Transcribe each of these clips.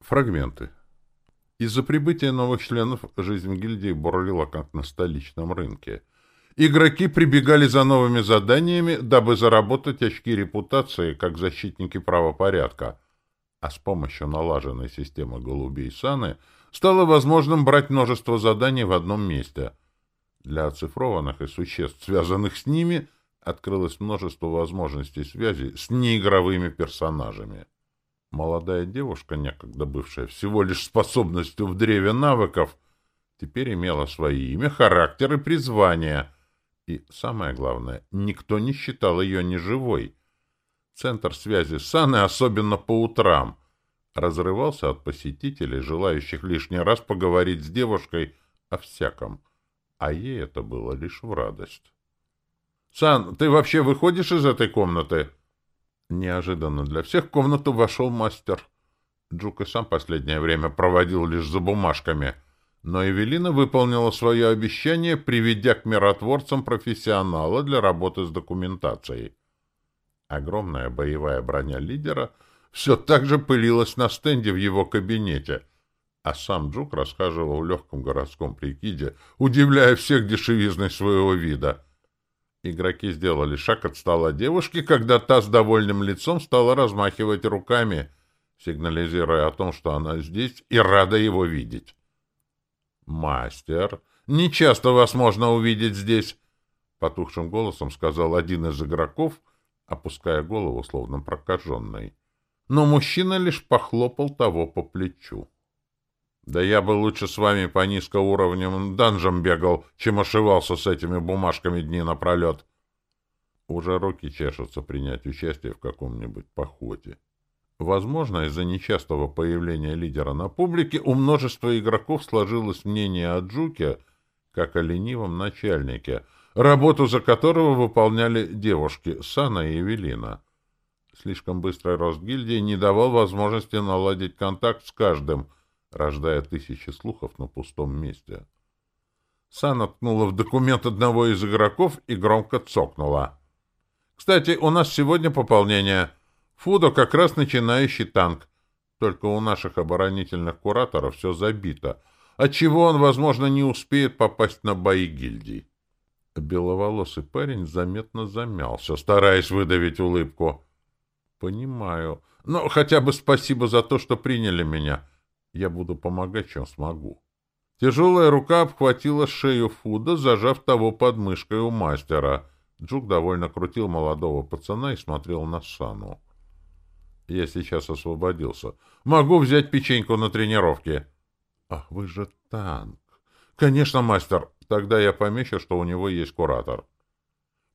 Фрагменты. Из-за прибытия новых членов жизнь гильдии бурлила как на столичном рынке. Игроки прибегали за новыми заданиями, дабы заработать очки репутации как защитники правопорядка. А с помощью налаженной системы голубей Саны стало возможным брать множество заданий в одном месте. Для оцифрованных и существ, связанных с ними, открылось множество возможностей связи с неигровыми персонажами. Молодая девушка, некогда бывшая всего лишь способностью в древе навыков, теперь имела свои имя, характер и призвание. И, самое главное, никто не считал ее неживой. Центр связи с Анной, особенно по утрам, разрывался от посетителей, желающих лишний раз поговорить с девушкой о всяком. А ей это было лишь в радость. — Сан, ты вообще выходишь из этой комнаты? — Неожиданно для всех в комнату вошел мастер. Джук и сам последнее время проводил лишь за бумажками, но Эвелина выполнила свое обещание, приведя к миротворцам профессионала для работы с документацией. Огромная боевая броня лидера все так же пылилась на стенде в его кабинете, а сам Джук расхаживал в легком городском прикиде, удивляя всех дешевизной своего вида — Игроки сделали шаг от стола девушки, когда та с довольным лицом стала размахивать руками, сигнализируя о том, что она здесь и рада его видеть. «Мастер, не часто вас можно увидеть здесь», — потухшим голосом сказал один из игроков, опуская голову, словно прокаженный. Но мужчина лишь похлопал того по плечу. Да я бы лучше с вами по низкоуровневым данжам бегал, чем ошивался с этими бумажками дни напролет. Уже руки чешутся принять участие в каком-нибудь походе. Возможно, из-за нечастого появления лидера на публике у множества игроков сложилось мнение о Джуке как о ленивом начальнике, работу за которого выполняли девушки Сана и Эвелина. Слишком быстрый рост гильдии не давал возможности наладить контакт с каждым — рождая тысячи слухов на пустом месте. Сана ткнула в документ одного из игроков и громко цокнула. «Кстати, у нас сегодня пополнение. Фудо как раз начинающий танк. Только у наших оборонительных кураторов все забито, отчего он, возможно, не успеет попасть на бои гильдий». Беловолосый парень заметно замялся, стараясь выдавить улыбку. «Понимаю. Но хотя бы спасибо за то, что приняли меня. Я буду помогать, чем смогу. Тяжелая рука обхватила шею Фуда, зажав того под мышкой у мастера. Джук довольно крутил молодого пацана и смотрел на Сану. Я сейчас освободился. Могу взять печеньку на тренировке. Ах, вы же танк. Конечно, мастер. Тогда я помечу, что у него есть куратор.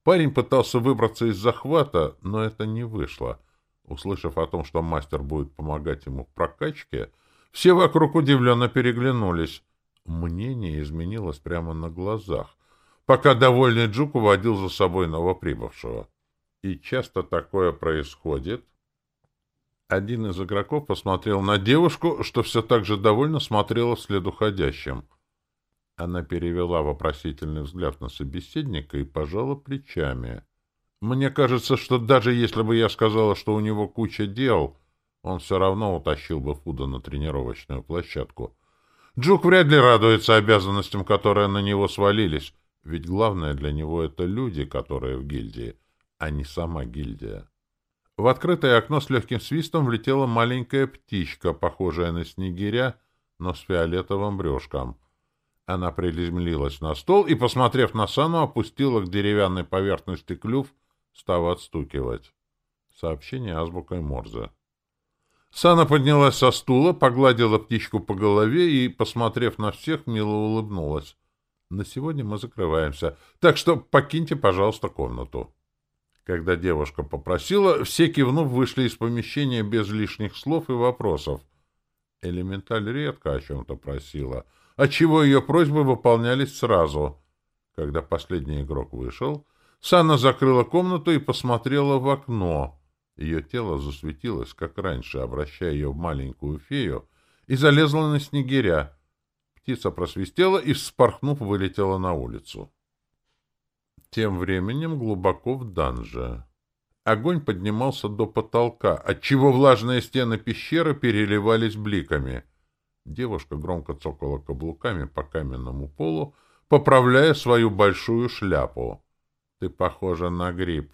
Парень пытался выбраться из захвата, но это не вышло. Услышав о том, что мастер будет помогать ему в прокачке, все вокруг удивленно переглянулись. Мнение изменилось прямо на глазах, пока довольный Джук уводил за собой новоприбывшего. И часто такое происходит. Один из игроков посмотрел на девушку, что все так же довольно смотрела вслед уходящим. Она перевела вопросительный взгляд на собеседника и пожала плечами. «Мне кажется, что даже если бы я сказала, что у него куча дел...» он все равно утащил бы Фуда на тренировочную площадку. Джук вряд ли радуется обязанностям, которые на него свалились, ведь главное для него — это люди, которые в гильдии, а не сама гильдия. В открытое окно с легким свистом влетела маленькая птичка, похожая на снегиря, но с фиолетовым брюшком. Она приземлилась на стол и, посмотрев на Сану, опустила к деревянной поверхности клюв, став отстукивать. Сообщение азбукой Морзе. Сана поднялась со стула, погладила птичку по голове и, посмотрев на всех, мило улыбнулась. «На сегодня мы закрываемся, так что покиньте, пожалуйста, комнату». Когда девушка попросила, все, кивнув, вышли из помещения без лишних слов и вопросов. Элементаль редко о чем-то просила, отчего ее просьбы выполнялись сразу. Когда последний игрок вышел, Сана закрыла комнату и посмотрела в окно — ее тело засветилось, как раньше, обращая ее в маленькую фею, и залезла на снегиря. Птица просвистела и, вспорхнув, вылетела на улицу. Тем временем глубоко в данже. Огонь поднимался до потолка, отчего влажные стены пещеры переливались бликами. Девушка громко цокала каблуками по каменному полу, поправляя свою большую шляпу. — Ты похожа на гриб.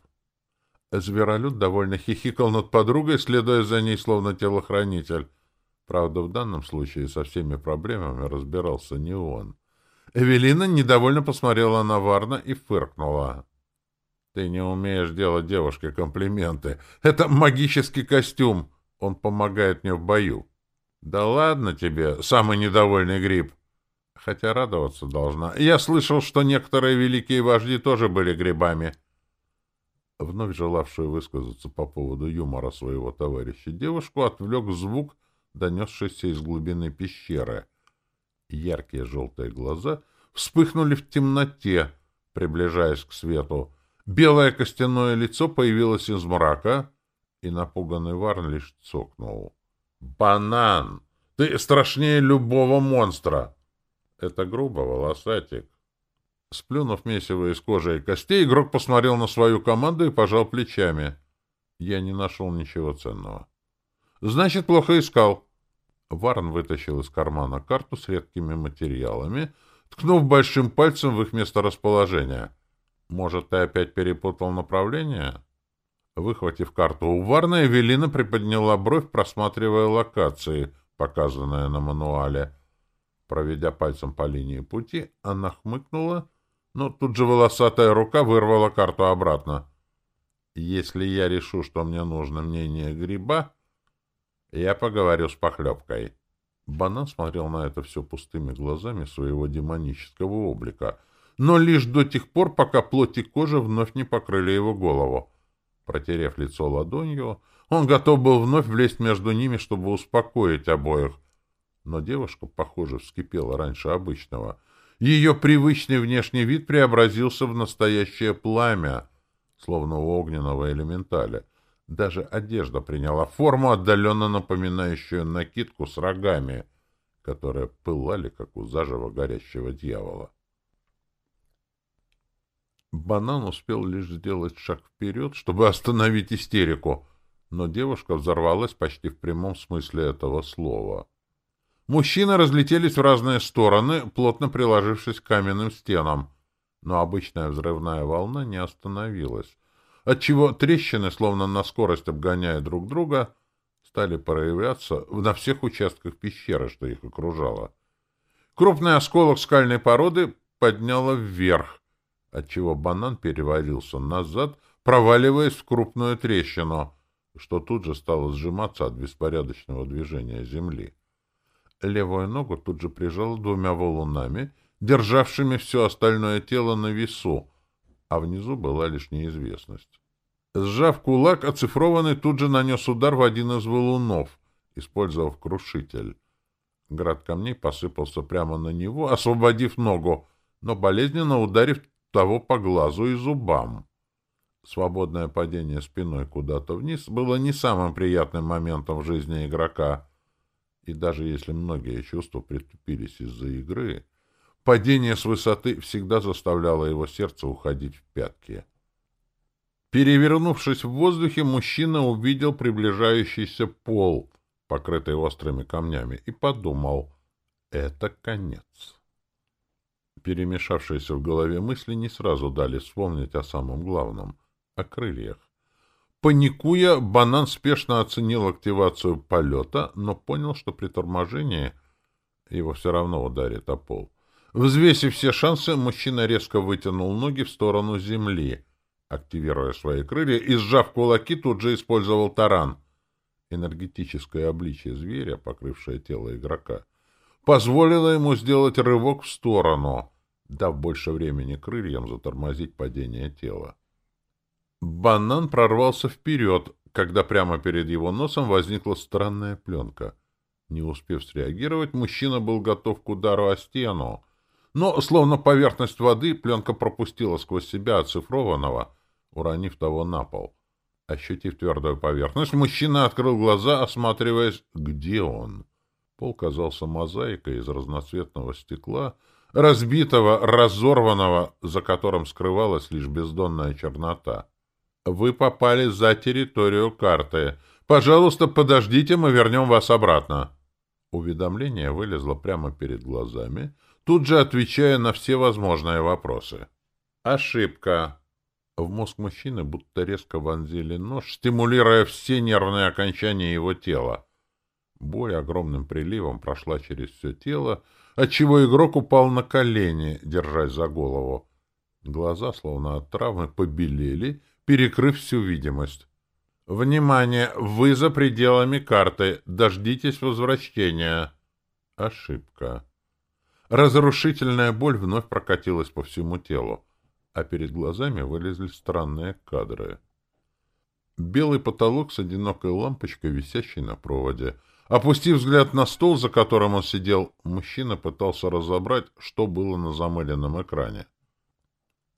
Зверолюд довольно хихикал над подругой, следуя за ней, словно телохранитель. Правда, в данном случае со всеми проблемами разбирался не он. Эвелина недовольно посмотрела на Варна и фыркнула. Ты не умеешь делать девушке комплименты. Это магический костюм. Он помогает мне в бою. Да ладно тебе, самый недовольный гриб. Хотя радоваться должна. Я слышал, что некоторые великие вожди тоже были грибами. Вновь желавшую высказаться по поводу юмора своего товарища девушку отвлек звук, донесшийся из глубины пещеры. Яркие желтые глаза вспыхнули в темноте, приближаясь к свету. Белое костяное лицо появилось из мрака, и напуганный Варн лишь цокнул. «Банан! Ты страшнее любого монстра!» «Это грубо, волосатик!» Сплюнув месиво из кожи и костей, игрок посмотрел на свою команду и пожал плечами. Я не нашел ничего ценного. «Значит, плохо искал!» Варн вытащил из кармана карту с редкими материалами, ткнув большим пальцем в их месторасположение — может, ты опять перепутал направление? Выхватив карту у Варна, Эвелина приподняла бровь, просматривая локации, показанные на мануале. Проведя пальцем по линии пути, она хмыкнула, но тут же волосатая рука вырвала карту обратно. «Если я решу, что мне нужно мнение гриба, я поговорю с похлебкой». Банан смотрел на это все пустыми глазами своего демонического облика — но лишь до тех пор, пока плоть и кожа вновь не покрыли его голову. Протерев лицо ладонью, он готов был вновь влезть между ними, чтобы успокоить обоих. Но девушка, похоже, вскипела раньше обычного. Ее привычный внешний вид преобразился в настоящее пламя, словно у огненного элементаля. Даже одежда приняла форму, отдаленно напоминающую накидку с рогами, которые пылали, как у заживо горящего дьявола. Банан успел лишь сделать шаг вперед, чтобы остановить истерику, но девушка взорвалась почти в прямом смысле этого слова. Мужчины разлетелись в разные стороны, плотно приложившись к каменным стенам, но обычная взрывная волна не остановилась, отчего трещины, словно на скорость обгоняя друг друга, стали проявляться на всех участках пещеры, что их окружало. Крупный осколок скальной породы подняло вверх, отчего банан перевалился назад, проваливаясь в крупную трещину, что тут же стало сжиматься от беспорядочного движения земли. Левую ногу тут же прижало двумя валунами, державшими все остальное тело на весу, а внизу была лишь неизвестность. Сжав кулак, оцифрованный тут же нанес удар в один из валунов, использовав крушитель. Град камней посыпался прямо на него, освободив ногу, но болезненно ударив того по глазу и зубам. Свободное падение спиной куда-то вниз было не самым приятным моментом в жизни игрока. И даже если многие чувства притупились из-за игры, падение с высоты всегда заставляло его сердце уходить в пятки. Перевернувшись в воздухе, мужчина увидел приближающийся пол, покрытый острыми камнями, и подумал — это конец. Перемешавшиеся в голове мысли не сразу дали вспомнить о самом главном — о крыльях. Паникуя, банан спешно оценил активацию полета, но понял, что при торможении его все равно ударит о пол. Взвесив все шансы, мужчина резко вытянул ноги в сторону земли, активируя свои крылья и, сжав кулаки, тут же использовал таран. Энергетическое обличие зверя, покрывшее тело игрока, позволило ему сделать рывок в сторону, дав больше времени крыльям затормозить падение тела. Банан прорвался вперед, когда прямо перед его носом возникла странная пленка. Не успев среагировать, мужчина был готов к удару о стену, но, словно поверхность воды, пленка пропустила сквозь себя оцифрованного, уронив того на пол. Ощутив твердую поверхность, мужчина открыл глаза, осматриваясь, где он. Пол казался мозаикой из разноцветного стекла — разбитого, разорванного, за которым скрывалась лишь бездонная чернота. Вы попали за территорию карты. Пожалуйста, подождите, мы вернем вас обратно. Уведомление вылезло прямо перед глазами, тут же отвечая на все возможные вопросы. Ошибка. В мозг мужчины будто резко вонзили нож, стимулируя все нервные окончания его тела. Боль огромным приливом прошла через все тело, отчего игрок упал на колени, держась за голову. Глаза, словно от травмы, побелели, перекрыв всю видимость. «Внимание! Вы за пределами карты! Дождитесь возвращения!» Ошибка. Разрушительная боль вновь прокатилась по всему телу, а перед глазами вылезли странные кадры. Белый потолок с одинокой лампочкой, висящей на проводе. Опустив взгляд на стол, за которым он сидел, мужчина пытался разобрать, что было на замыленном экране.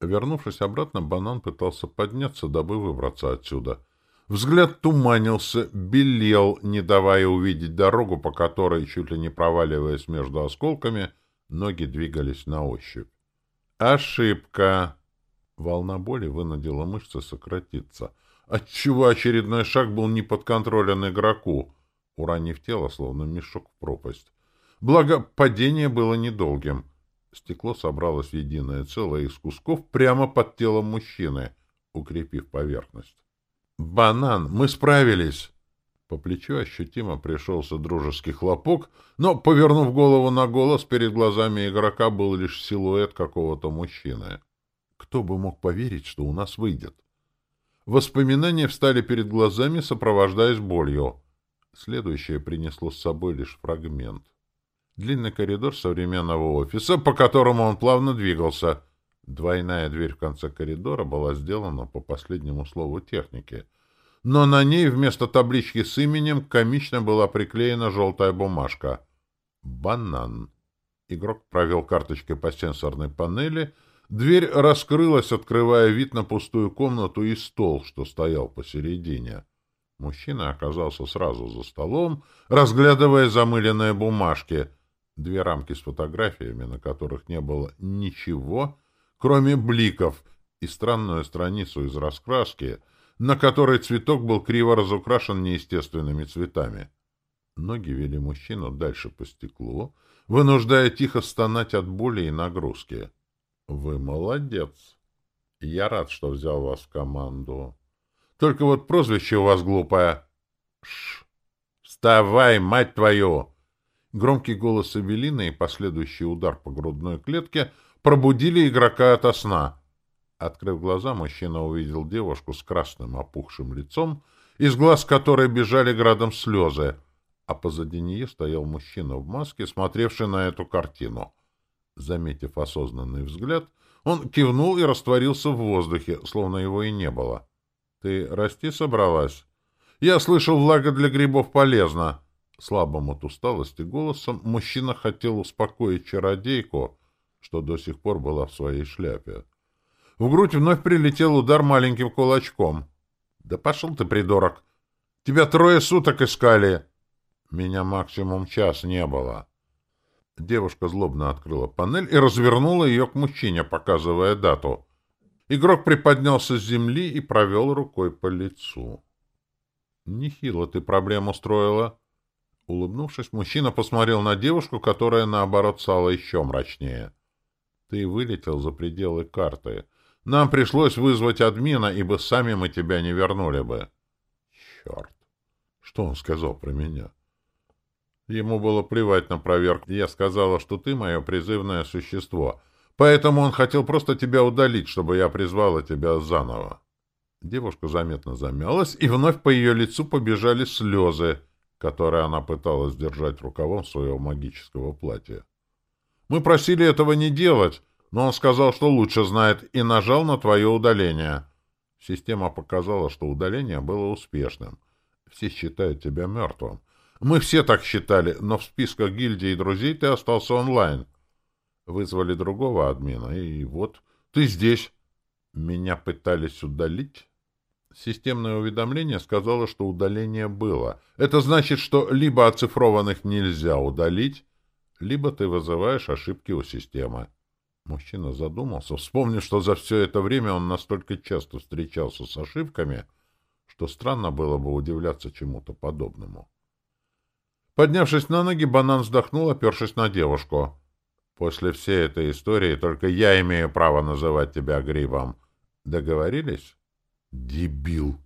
Вернувшись обратно, банан пытался подняться, дабы выбраться отсюда. Взгляд туманился, белел, не давая увидеть дорогу, по которой, чуть ли не проваливаясь между осколками, ноги двигались на ощупь. «Ошибка!» Волна боли вынудила мышцы сократиться, отчего очередной шаг был не подконтролен игроку, уронив тело, словно мешок в пропасть. Благо, падение было недолгим — Стекло собралось в единое целое из кусков прямо под телом мужчины, укрепив поверхность. «Банан, мы справились!» По плечу ощутимо пришелся дружеский хлопок, но, повернув голову на голос, перед глазами игрока был лишь силуэт какого-то мужчины. Кто бы мог поверить, что у нас выйдет? Воспоминания встали перед глазами, сопровождаясь болью. Следующее принесло с собой лишь фрагмент. Длинный коридор современного офиса, по которому он плавно двигался. Двойная дверь в конце коридора была сделана по последнему слову техники. Но на ней вместо таблички с именем комично была приклеена желтая бумажка. «Банан». Игрок провел карточкой по сенсорной панели. Дверь раскрылась, открывая вид на пустую комнату и стол, что стоял посередине. Мужчина оказался сразу за столом, разглядывая замыленные бумажки — две рамки с фотографиями, на которых не было ничего, кроме бликов, и странную страницу из раскраски, на которой цветок был криво разукрашен неестественными цветами. Ноги вели мужчину дальше по стеклу, вынуждая тихо стонать от боли и нагрузки. — Вы молодец. Я рад, что взял вас в команду. Только вот прозвище у вас глупое. — Ш! Вставай, мать твою! Громкий голос Эвелины и последующий удар по грудной клетке пробудили игрока ото сна. Открыв глаза, мужчина увидел девушку с красным опухшим лицом, из глаз которой бежали градом слезы, а позади нее стоял мужчина в маске, смотревший на эту картину. Заметив осознанный взгляд, он кивнул и растворился в воздухе, словно его и не было. — Ты расти собралась? — Я слышал, влага для грибов полезна. Слабым от усталости голосом мужчина хотел успокоить чародейку, что до сих пор была в своей шляпе. В грудь вновь прилетел удар маленьким кулачком. — Да пошел ты, придурок! Тебя трое суток искали! Меня максимум час не было. Девушка злобно открыла панель и развернула ее к мужчине, показывая дату. Игрок приподнялся с земли и провел рукой по лицу. — Нехило ты проблему устроила. Улыбнувшись, мужчина посмотрел на девушку, которая, наоборот, стала еще мрачнее. «Ты вылетел за пределы карты. Нам пришлось вызвать админа, ибо сами мы тебя не вернули бы». «Черт! Что он сказал про меня?» Ему было плевать на проверку. Я сказала, что ты мое призывное существо. Поэтому он хотел просто тебя удалить, чтобы я призвала тебя заново. Девушка заметно замялась, и вновь по ее лицу побежали слезы которое она пыталась держать рукавом своего магического платья. «Мы просили этого не делать, но он сказал, что лучше знает, и нажал на твое удаление». Система показала, что удаление было успешным. Все считают тебя мертвым. Мы все так считали, но в списках гильдии и друзей ты остался онлайн. Вызвали другого админа, и вот ты здесь. Меня пытались удалить. Системное уведомление сказало, что удаление было. Это значит, что либо оцифрованных нельзя удалить, либо ты вызываешь ошибки у системы. Мужчина задумался, вспомнив, что за все это время он настолько часто встречался с ошибками, что странно было бы удивляться чему-то подобному. Поднявшись на ноги, банан вздохнул, опершись на девушку. «После всей этой истории только я имею право называть тебя грибом. Договорились?» «Дебил!»